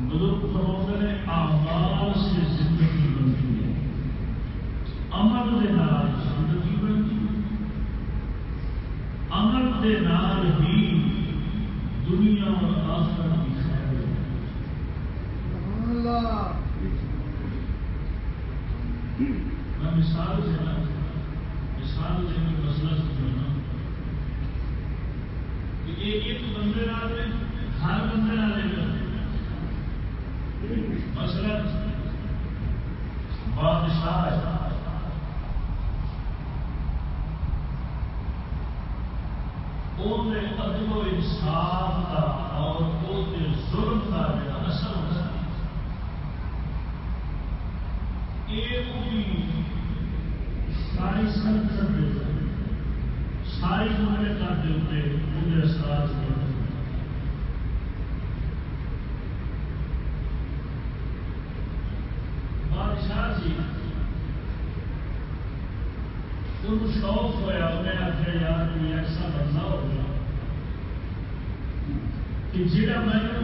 بزرگ سہوتر سے زندگی بنتی ہے۔ کے نال زندگی بنتی کے نال ہی دنیا اور آخر کی خیر مثال سے بھائی۔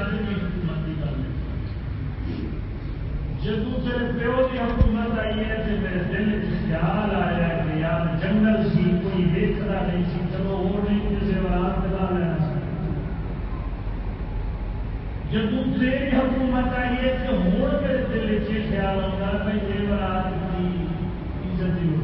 ڈالنے میں حکومت بھی ڈالنے جدو پیو کی حکومت آئی ہے تو میرے دل خیال آیا کہ یار جنگل سی کوئی ویکتا نہیں سی چلو وہ نہیں کسی والا لا لینا جدو تیری حکومت آئی ہے تو ہوں میرے دل چ خیال آتا بھائی یہ کی عزت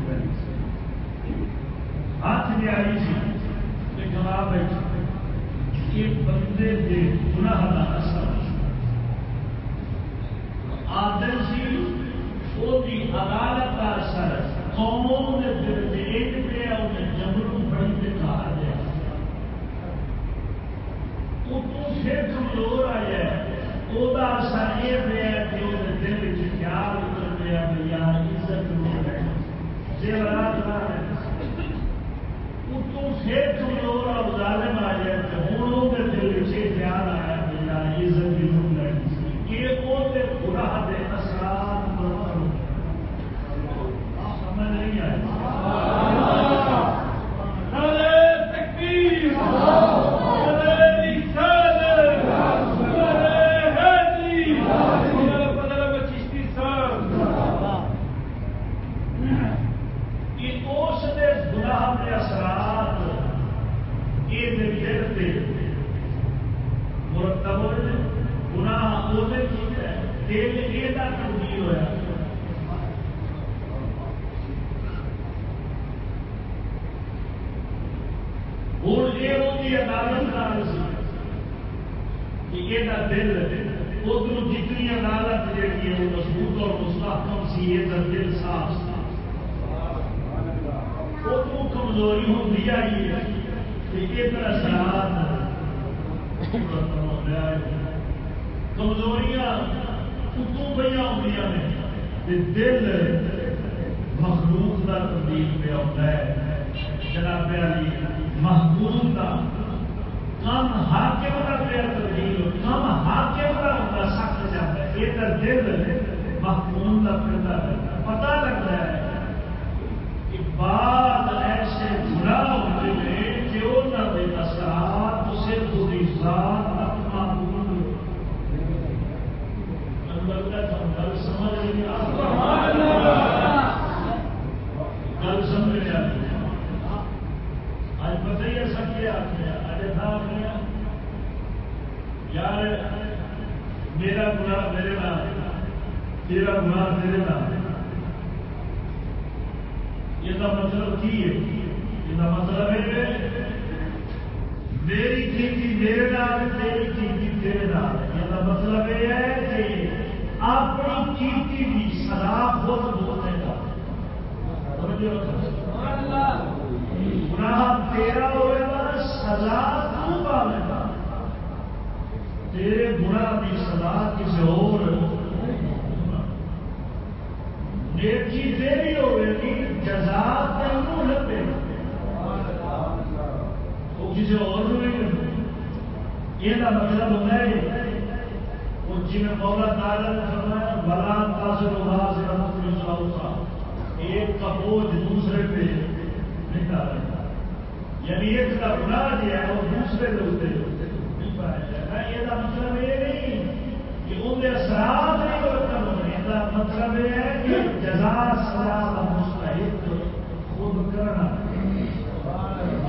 کیے کرتے صاف صاف وہ کمزوری ہوں دیا ہی ہے کمزوریاں پہ آدی نے دل مخلوق کا تبدیل پہ آتا ہے۔ جناب علی محبوب کا کم حاکم کا پہ تبدیل کم حاکم کا ہوتا سخت جاتا ہے۔ یہ دل مخمون کا پھرتا لگتا ہے پتا لگ رہا ہے کہ بات ایسے برا ہوتے ہیں کہ وہ نہ بے اثرات اسے پوری ذات یار، میرا برا میرے نام تیرا گناہ تیرے نام یہ مطلب کی ہے۔ یہ مطلب ہے۔ میری کھیتی میرے نام تیری کھیتی تیرے نام یہ مطلب یہ ہے کہ اپنی کھیتی کی سزا خود بولنے کا گناہ تیرا ہوئے گا سزا تو پالے گا تیرے گناہ کی سزا کسی اور نیکی تیری ہوئے گی جزا تینوں لگے وہ کسی اور یہ مطلب ہوتا ہے وہ جی میں مولا تعالیٰ نے فرمایا بلا تاثر سے ایک کا بوجھ دوسرے پہ نہیں ڈالا یعنی ایک کا گناہ جو ہے وہ دوسرے کے اتنے نہیں پایا جائے یہ مطلب یہ نہیں کہ ان اثرات نہیں برتن ہونے کا مطلب ہے کہ جزا سزا مستحق خود کرنا۔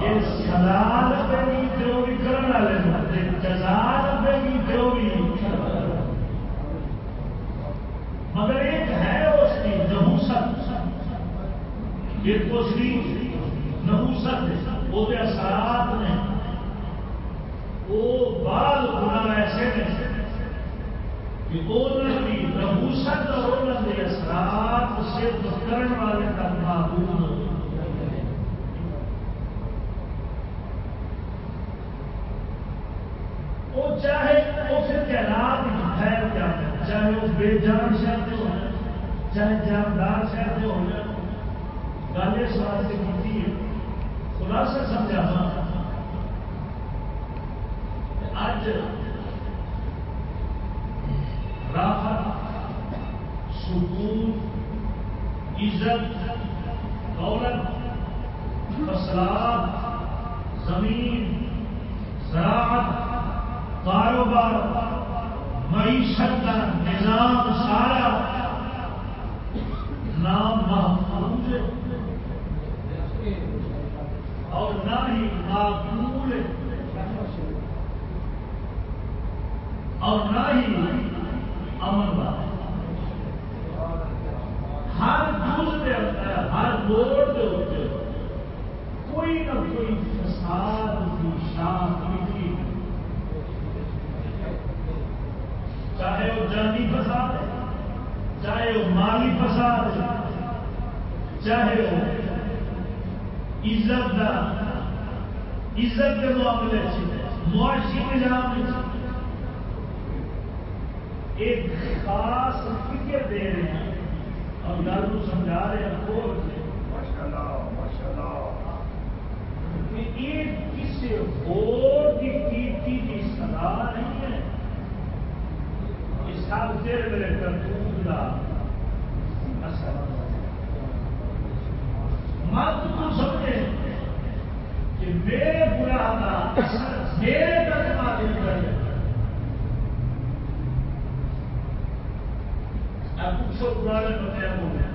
یہ سزا لگے گی جو بھی کرنا لے جزا لگے گی جو بھی مگر ایک ہے اس کی نحوست۔ ایک تو اس کی وہ اثرات نے، وہ بعض گناہ ایسے نے کہ اور اثرات والے معلوم وہ چاہے وہ پھر کیا چاہے وہ بے جان شہر ہو چاہے جاندار شہر ہو گل اس واسطے کی خلاصہ سمجھا اج راحت، سکون، عزت، دولت فصلات زمین، زراعت، کاروبار، معیشت کا نظام سارا نام محفوظ اور نہ ہی معقول اور نہ ہی امن بات ہر جز کے اندر ہر موڑ کے ہوتے کوئی نہ کوئی فساد کی شان کی چاہے وہ جانی فساد ہے، چاہے وہ مالی فساد ہے، چاہے وہ عزت کا عزت کے معاملے معاشی نظام ایک خاص فکر دے رہے ہیں۔ اور گل کو سمجھا رہے ہیں کھول کے کہ یہ کسی اور کی کیتی کی سزا نہیں ہے یہ سب تیرے میرے کرتوت کا اثر مت تو سمجھے کہ میرے گناہ کا میرے تک معلوم کر پوچھو پرانے بتایا ہو گیا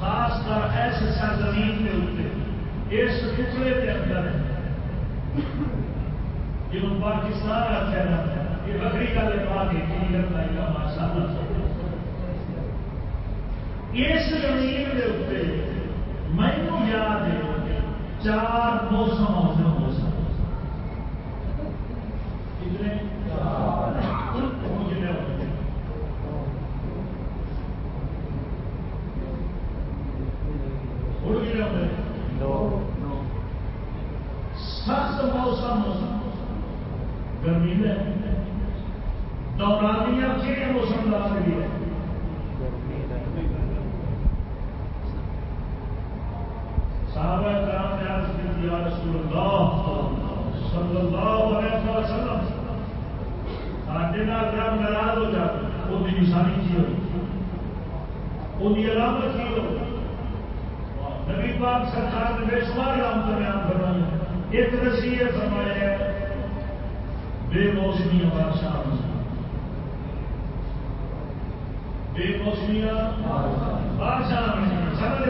خاص کر ایسے سرزمین کے اتنے اس ٹکڑے کے اندر۔ جن پاکستان کا چہرہ ہے، یہ بکری کا لگا کے کی کرتا ہے ماشاء اللہ اس زمین کے اتنے مینو یاد ہے چار موسم آتے موسم۔ کتنے؟ سخت موسم گرمی ہے دورانیاں کہڑے موسم لا رہی ہے صحابہ کرام نے عرض کی یا رسول اللہ صلی اللہ علیہ وسلم ساڈے نال رب ناراض ہو جائے وہ دی نشانی کی ہو وہ دی علامت کی ہو نبی پاک سرکار نے بے شمار علامت بیان فرمائی ایک رسیے فرمایا بے موسمیاں بادشاہ بے موسمیاں بادشاہ سمجھ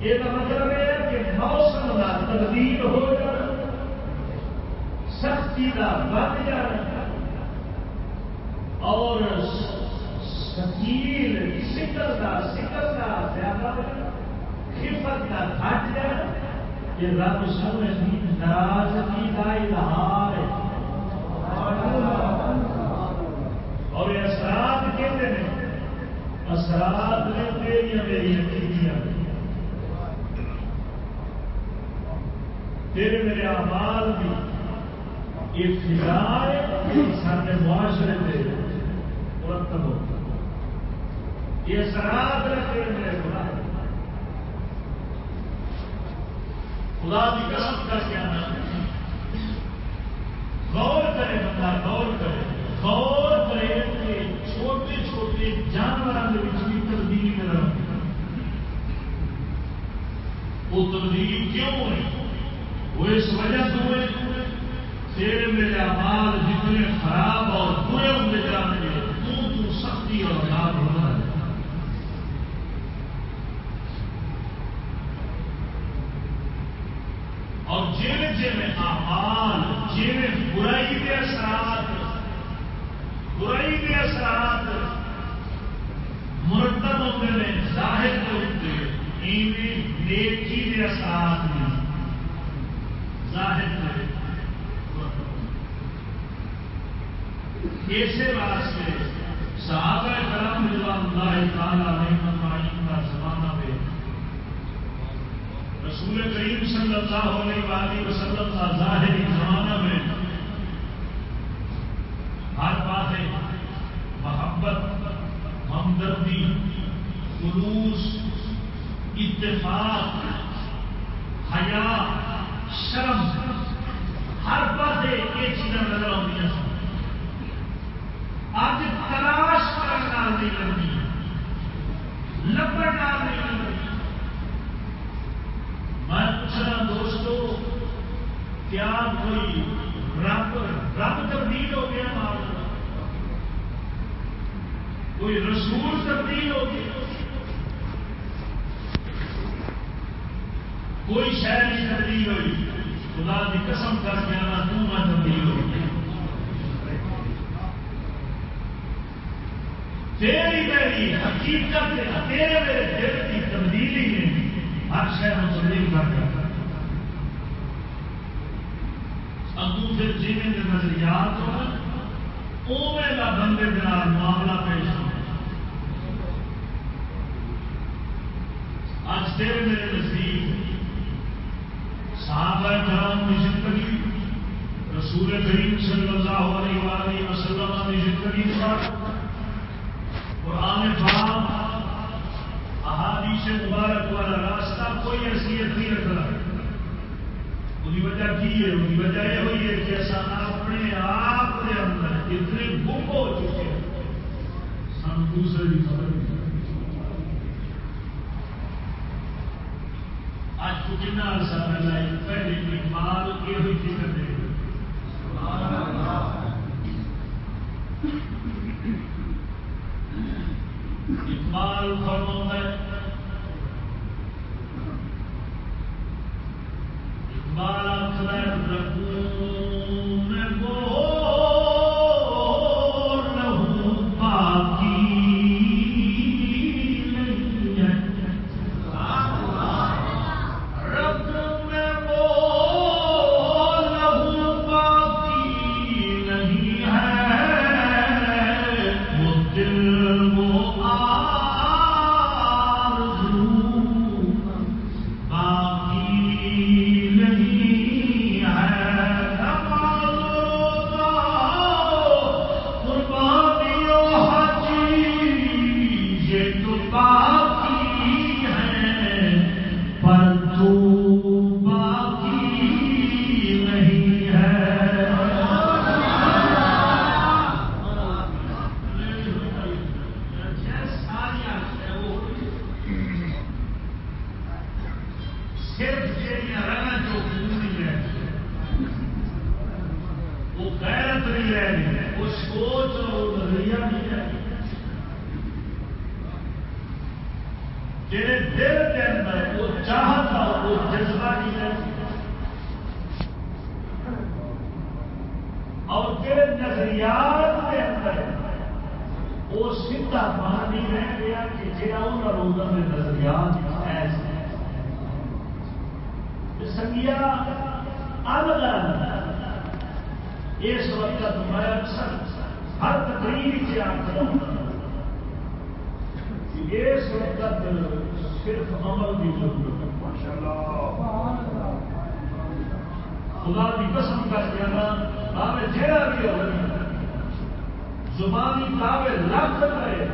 یہ مطلب ہے کہ موسم کا تبدیل ہو جانا سختی کا جانا اور سکل کا سکل کا زیادہ خفت کا گھٹ جانا یہ رب سمجھ ناراضگی کا اظہار ہے۔ اور یہ اثرات کہتے ہیں۔ اثرات نے تیری میری عقیدیاں تیرے میرے آمال بھی یہ سارے معاشرے سے مرتب ہوتا یہ اثرات نے تیرے میرے خدا خدا کی قسم کا کیا نام ہے غور کرے بندہ، غور کرے۔ غور کرے کہ چھوٹے چھوٹے جانوروں کے بھی تبدیلی نظر وہ تبدیلی کیوں ہوئی؟ وہ اس وجہ سے ہوئے تیرے میرے آمال جتنے خراب اور برے ہوتے جاتے ہیں تو سختی اور خراب ہونا ہے اور جن برائی کے اثرات، برائی کے اثرات، مرتب ہوتے ہیں ظاہر ہوتے ہیں نیکی کے اثرات میں اسی واسطے صحابہ کرم رضوان اللہ تعالی علیہ مجمعین کا زمانہ میں رسول کریم صلی اللہ علیہ وآلہ وسلم کا ظاہری زمانہ میں ہر بات محبت، ہمدردی، خلوص، اتفاق، حیا، شرم، ہر پاس یہ چیزاں نظر آدی اج تلاش کرنے نہیں لگی لبن نہیں لگی میں پوچھنا دوستو، کیا کوئی رب رب تبدیل ہو گیا مال کوئی رسول تبدیل ہو گیا؟ کوئی شہر نہیں تبدیل ہوئی۔ خدا کی قسم کر کے آنا تم میں تبدیل ہو گئی تیری میری حقیقت تیرے میرے دل کی تبدیلی نے ہر شہر تبدیل کر دیا اگو پھر جینے کے نظریات اوے کا بندے کے معاملہ پیش ہو آج تیرے میرے نزدیک صحابہ کرام کی زندگی، رسول کریم صلی اللہ علیہ وآلہ وسلم کی زندگی پر قرآن پاک احادیث مبارک والا راستہ کوئی حیثیت نہیں رکھ رہا وہی وجہ کی ہے؟ وہی وجہ یہ ہوئی ہے کہ ایسا اپنے آپ کے اندر اتنے گم ہو چکے ہیں۔ سن دوسرے کی خبر نہیں آج کو کتنا عرصہ پہلا پہلے اقبال یہ ہوئی فکر دے اللہ۔ اقبال فرما ہے۔ اقبال آخر رکھوں میں وہ سیدھا مان نہیں رہ گیا کہ جہاں وہ لوگوں کے نظریات ایسے سنگیا الگ اس وقت میں اکثر ہر تقریر سے آتا ہوں۔ اس وقت صرف عمل کی ضرورت ہے۔ ماشاء اللہ خدا کی قسم کر دینا آئے جہاں بھی ہو زبانی دعوے لکھ رہے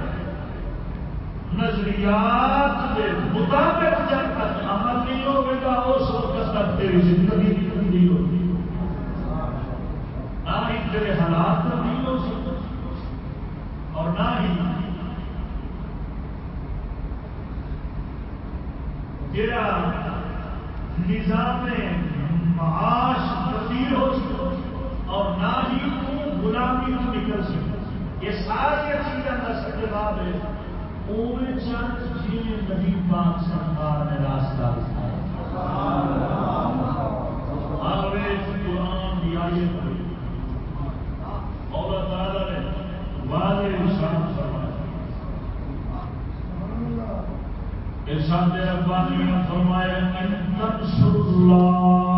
نظریات کے مطابق جب تک عمل نہیں ہوگا اس وقت تک تیری زندگی کی تبدیل ہوگی نہ ہی تیرے حالات تبدیل ہو سکتے، اور نہ ہی تیرا نظام معاش تبدیل ہو سکے اور نہ ہی تو غلامی تو نکل سکے یہ ساری چیزیں کا سجواب ہے۔ اوے چند جی نبی پاک سرکار نے راستہ آوے قرآن دی آیت اور اللہ نے واضح نشان فرمایا۔ ارشاد ربانی نے فرمایا، ان تنصر اللہ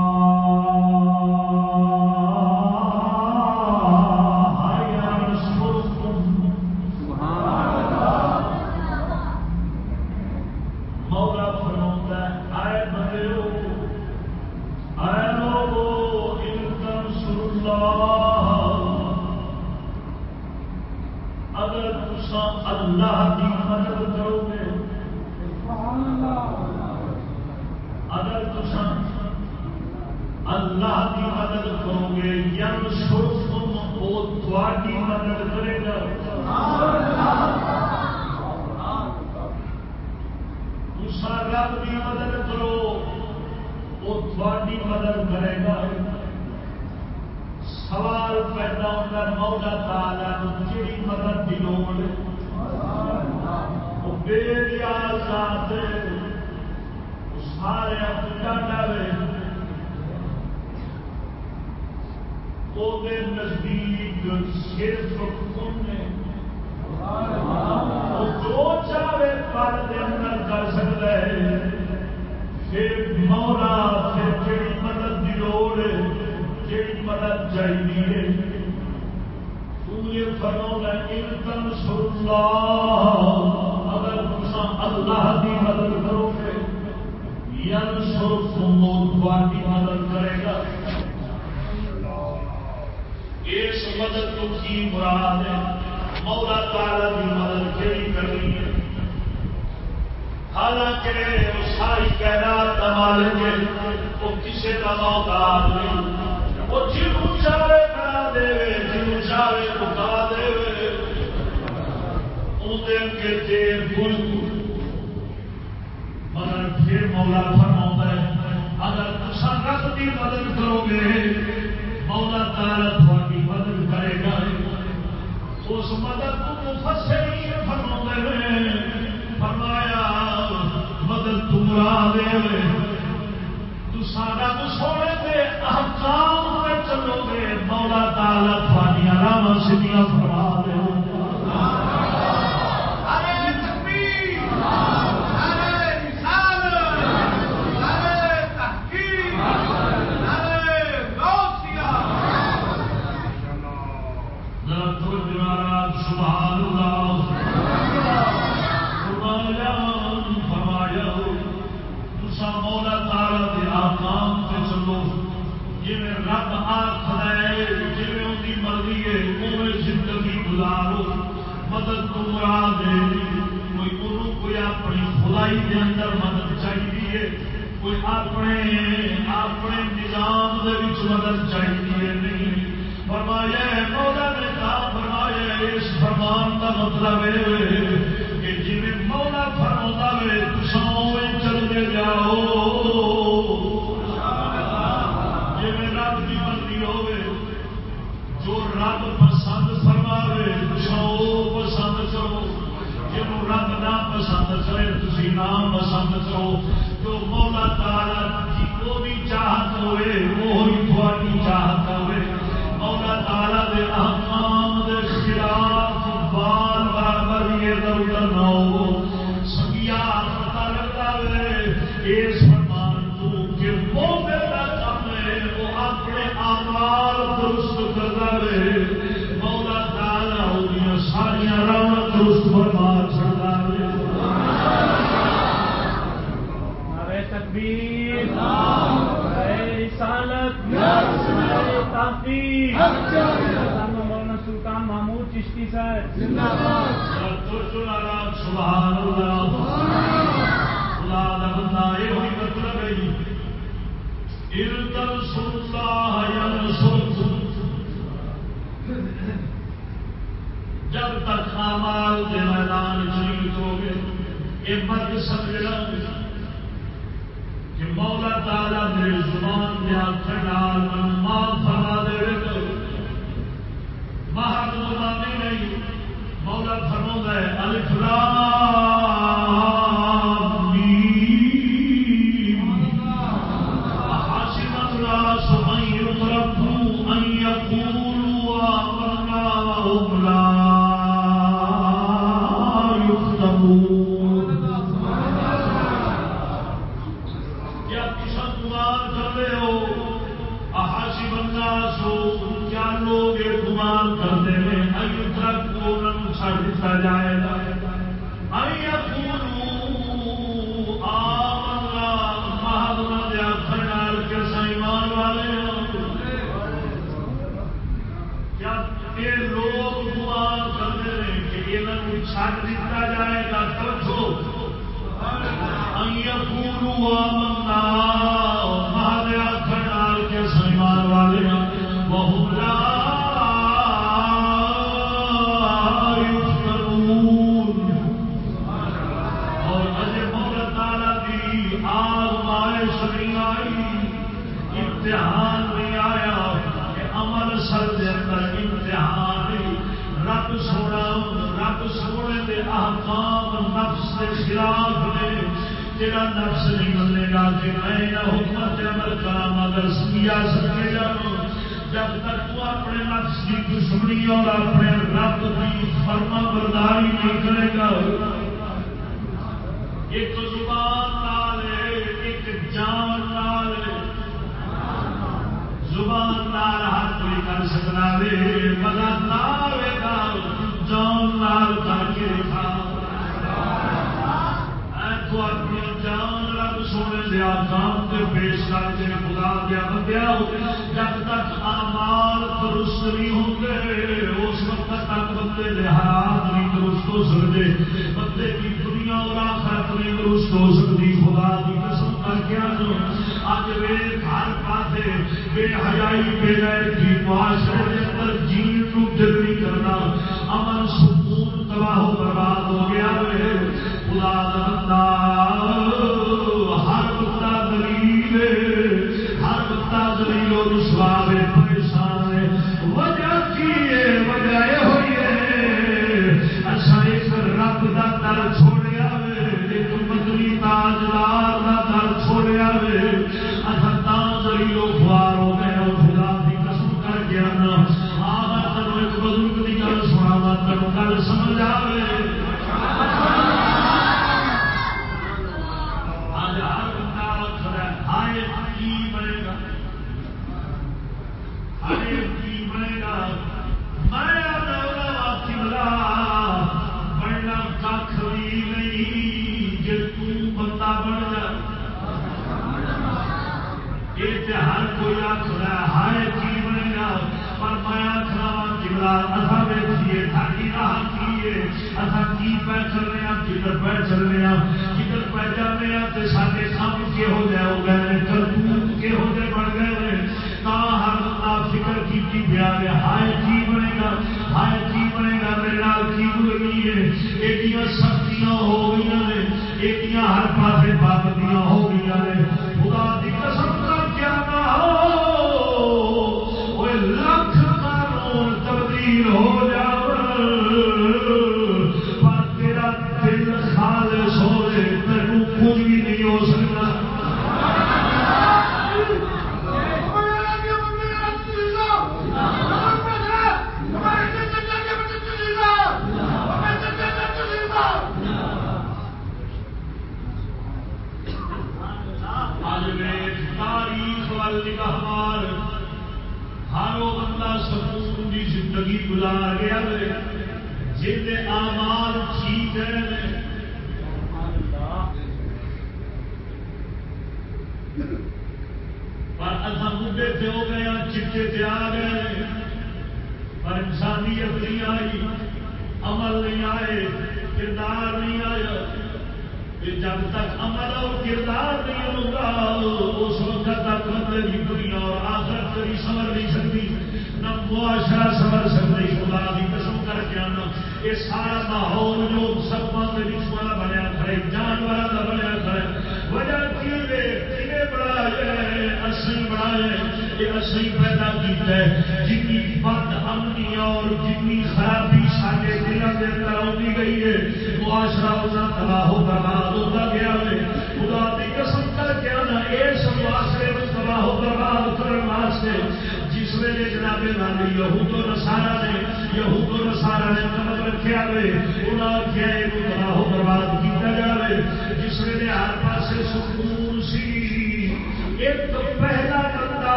تھوڑی مدد کرے گا۔ دوسرا رب کی مدد کرو، وہ تھوڑی مدد کرے گا۔ سوال پیدا ہوتا مولا تعالی جی مدد کی لوڑ وہ بے ذات سارے ڈاٹا نزدیک صرف جو چاہے پل کے اندر کر سکتا ہے، پھر مولا، پھر مدد کی لوڑ مدد چاہیے یہ فرما اگر تم اللہ کی مدد کرو گے یم سر تمہاری مدد کرے گا۔ اس مدد کو کی مراد ہے؟ مولا تعالی کی مدد کیڑی کرنی ہے؟ حالانکہ وہ ساری کائنات کا مالک ہے، وہ کسی کا محتاج نہیں۔ وہ جنوں چاہے بنا دے جنوں چاہے بتا دے اندر کے دیر گل۔ مگر پھر مولا فرما ہے، اگر تسا رب کی مدد کرو گے مولا تعالی تھوڑی مدد کرے گا۔ اس مدد کو مفسر فرما فرمایا، مدد تمرا دے تسا رب سونے کے احکام میں چلو گے۔ مولا تعالی تھوڑی آرام سیدیاں فرما سال کے میدان شریف ہو گئے، یہ مرد سمجھنا کہ مولا تالا میرے زبان دیا چٹال مال فرما دے رہے تو باہر تو نہیں۔ مولا فرما ہے الفلام کیا سکے جب تک تو اپنے نفس کی دشمنی اور اپنے رب کی فرما برداری نہیں کرے گا۔ ایک زبان نال ایک جان نال زبان نال ہاتھ نہیں کر سکنا وے، مگر نہ ہوئے گا جان نال کر کے دکھا۔ کرنا۔ امن سکون تباہ برباد ہو گیا خدا رسوا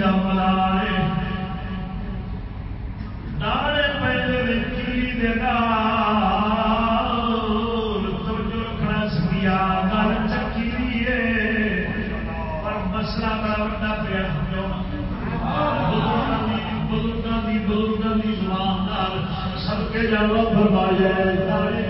دا ملارے کی زبان سب کے جانا فرمایا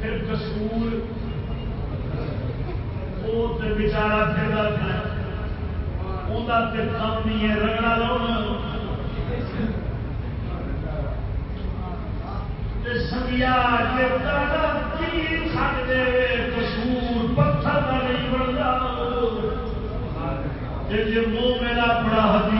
پھر کسور وہ بچارا پھر کام نہیں ہے، رگڑا لاؤنا۔ سنگیا کسور، پتھر کا نہیں بنتا جی منہ میرا بڑا حدیث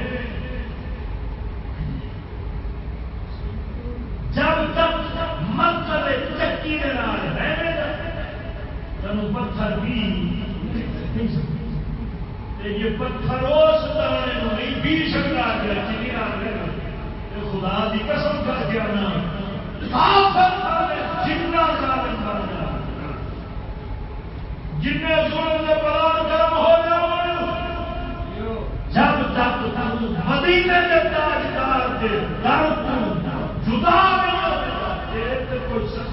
یہ پتھر اس طرح نہیں بھی سکتا گیا جی آ رہے گا خدا کی قسم کر گیا نا جنا ظالم کر گیا جن سورج کے پلان گرم ہو جاؤ جب تک تم مدینے کے تاجدار کے درد جدا بنا دے کچھ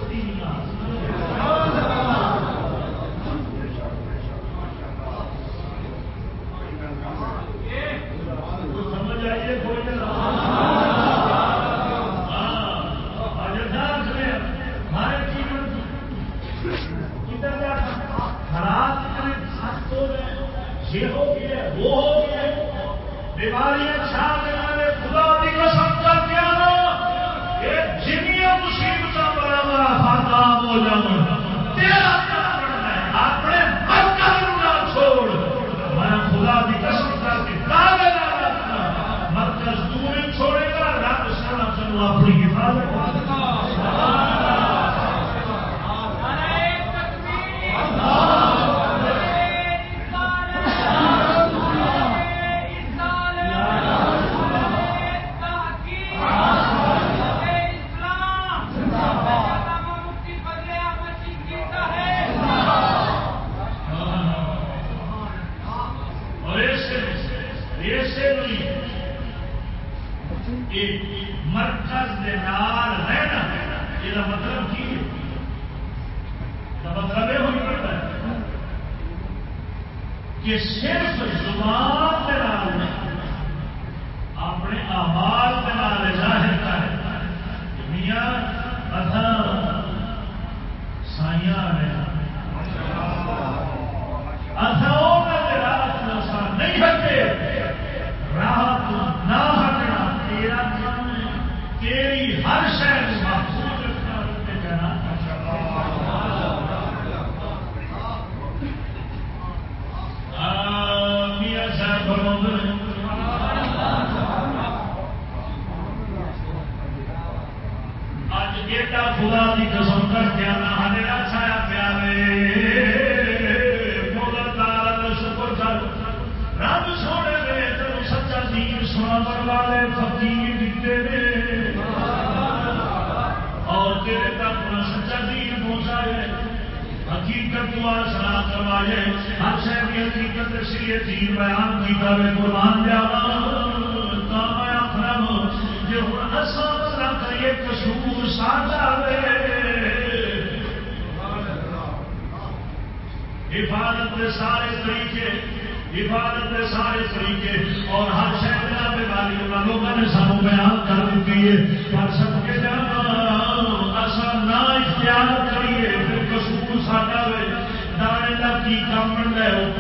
ایڈا خدا کی قسم کر کے چھایا شکر کر۔ رب سونے نے تین سچا دین سنا والے فقیر دیتے نے اور تیرے تک سچا دین پہنچائے۔ حقیقت کو آسرا کروائے۔ ہر شہر کی حقیقت دین بیان کی کرے قربان جانا حفاظت کے سارے طریقے، عبادت کے سارے طریقے۔ اور ہر شہر میں والی انہوں لوگوں نے سانو بیان کر دیتی ہے۔ پر سب کے جانا اصا نہ اختیار کریے، پھر کسور ساڈا وے دانے کا کی کام بنتا ہے، وہ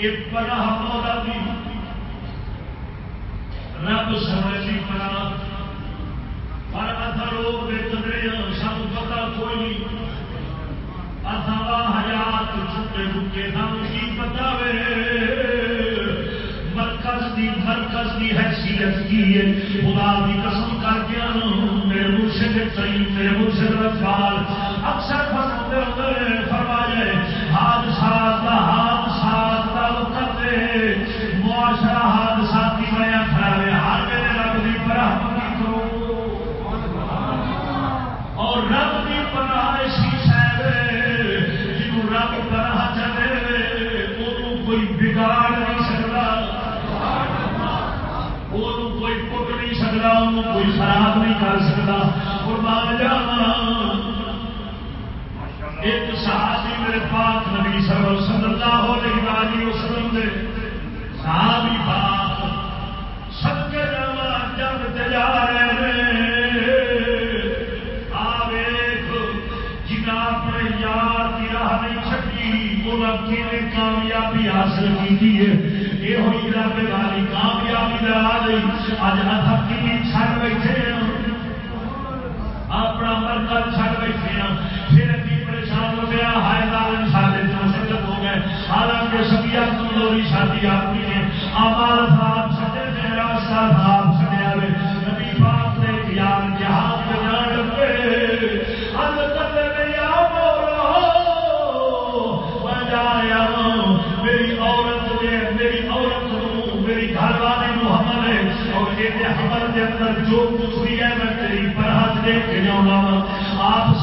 ایک بڑا کر سکتا قربان جانا۔ ایک صحابی میرے پاک نبی صلی اللہ علیہ وسلم دے صحابی پاک سب کے جانا جب تجا رہے جنا اپنے یار کی راہ نہیں چکی وہ کامیابی حاصل کی ہے؟ یہ ہوئی رب والی کامیابی آ گئی۔ اج اتھا کی چھڑ بیٹھے۔ اپنا مرکز چھڑ بیٹھے ہیں۔ پھر بھی پریشان ہو گیا، ہائے لال جی سارے مسلط ہو گئے۔ حالانکہ سبیا کمزوری شادی اپنی ہے۔ آمال صاحب سجے تھے راستہ صاحب سجیا نبی پاک نے یار جان لگے میری عورت نے میری عورت میری گھر والے حمل ہے اور یہ حمل کے اندر جو کچھ بھی ہے، میں تیری پرہت دے کے جاؤں آپ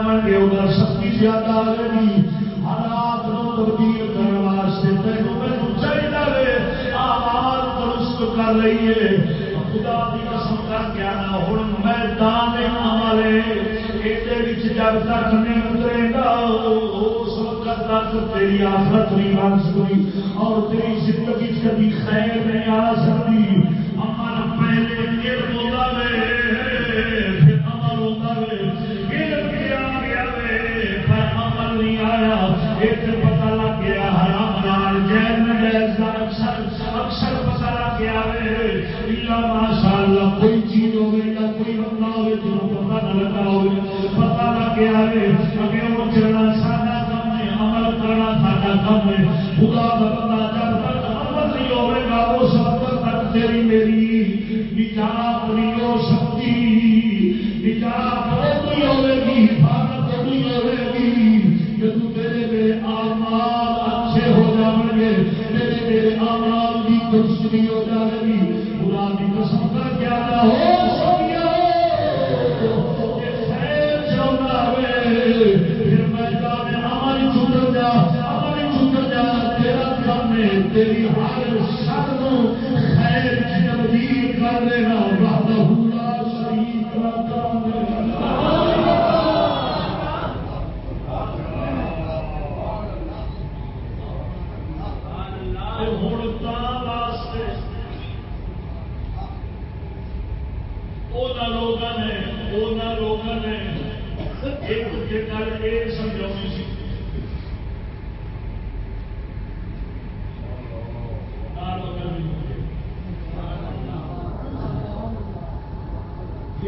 آن گے ادھر سختی زیادہ آ جائے گی حالات کو تبدیل کرنے واسطے تینوں میرے چاہیے آواز درست کر رہی ہے۔ خدا کی قسم کر کے آنا ہوں میدان والے جب تک نہیں اترے گا، اس وقت تک تیری آفت نہیں بن سکتی، اور تیری زندگی کبھی خیر نہیں آ سکتی۔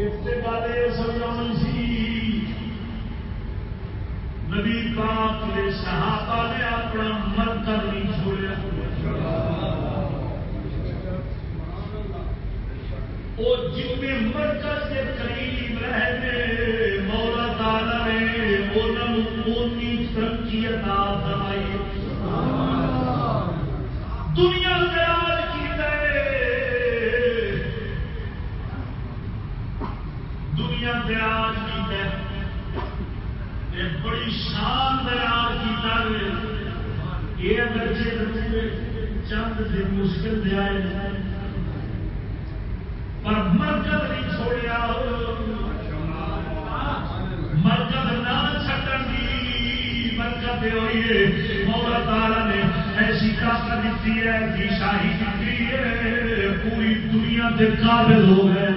ابتدا دے سمجھاؤں نبی پاک صحابہ نے اپنا کے قابل ہو گئے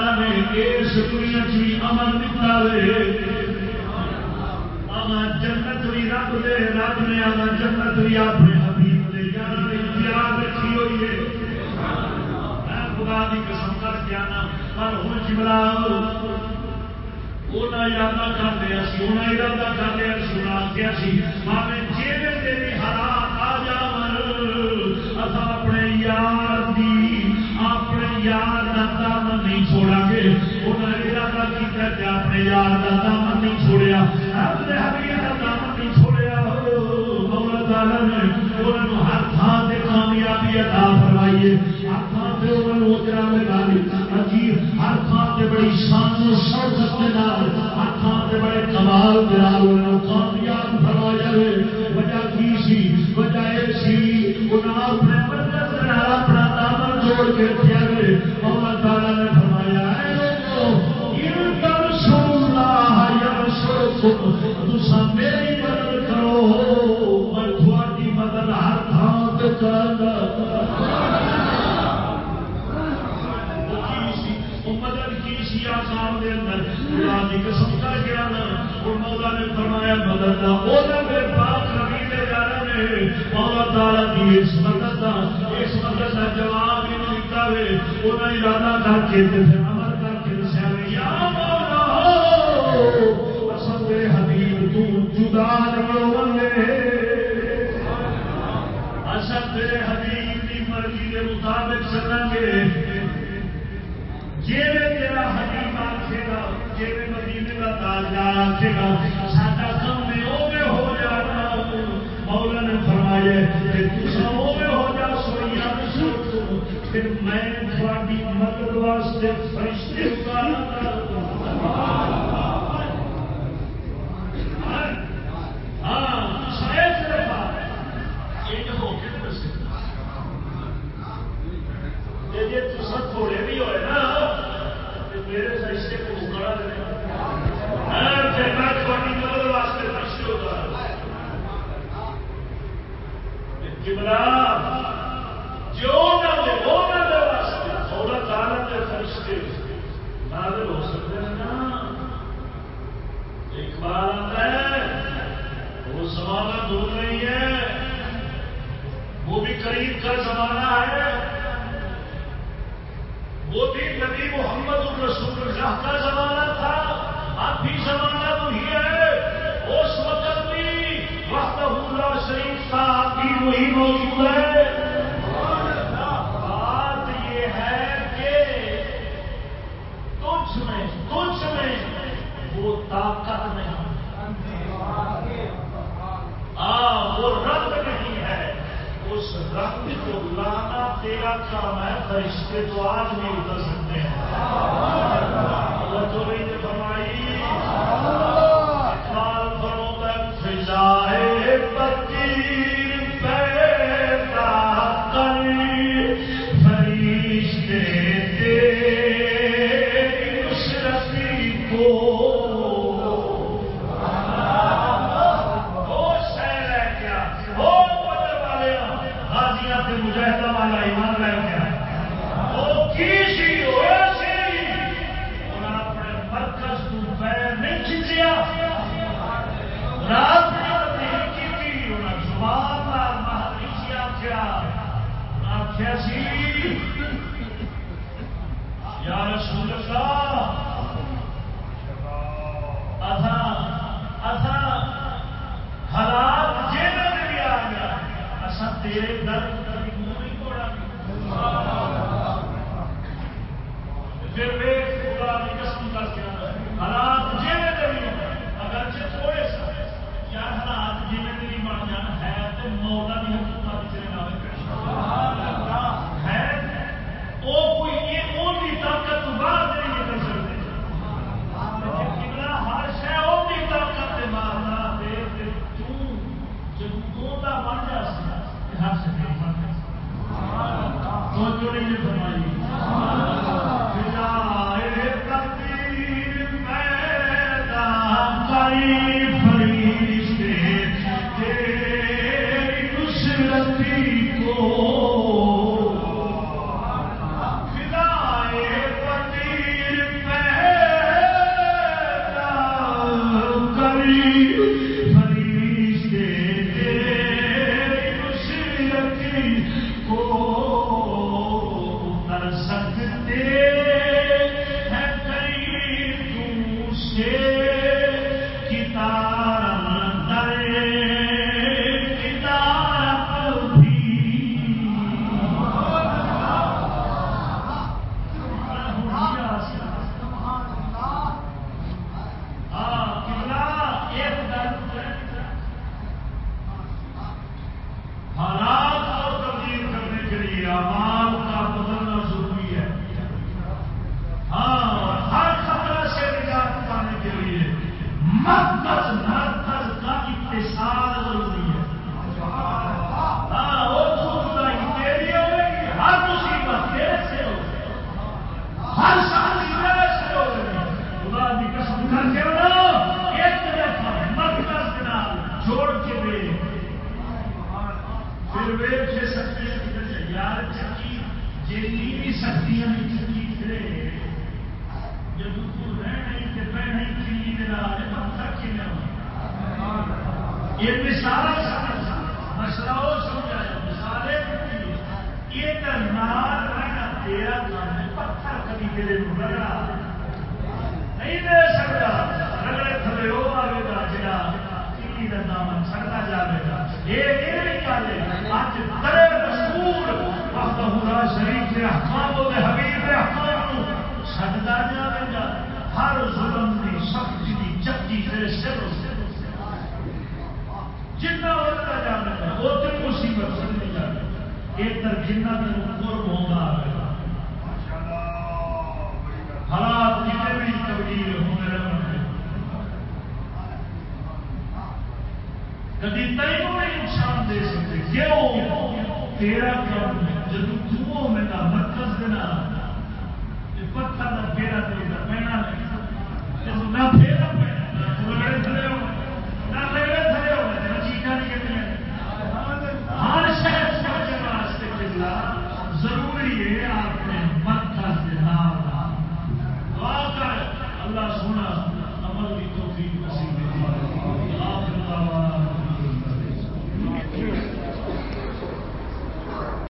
تعالی نے اس دنیا چی امن نکلا لے جنت بھی رب دے، رب نے آما جنت بھی اپنے حبیب دے۔ یعنی یار اختیار رکھی ہوئی ہے۔ خدا کی قسم کر کے آنا، پر ہوں جملہ وہ یادہ کر دیا سی ارادہ کر دیا سنا دیا سی۔ ہمیں جیل تیری حرام تعالیٰ دامن ہر تھان ہر تھان بڑی شان و شوقت بڑے کمال دے کامیاب فرمایا میں بدلنا وہ میرے مرضی کا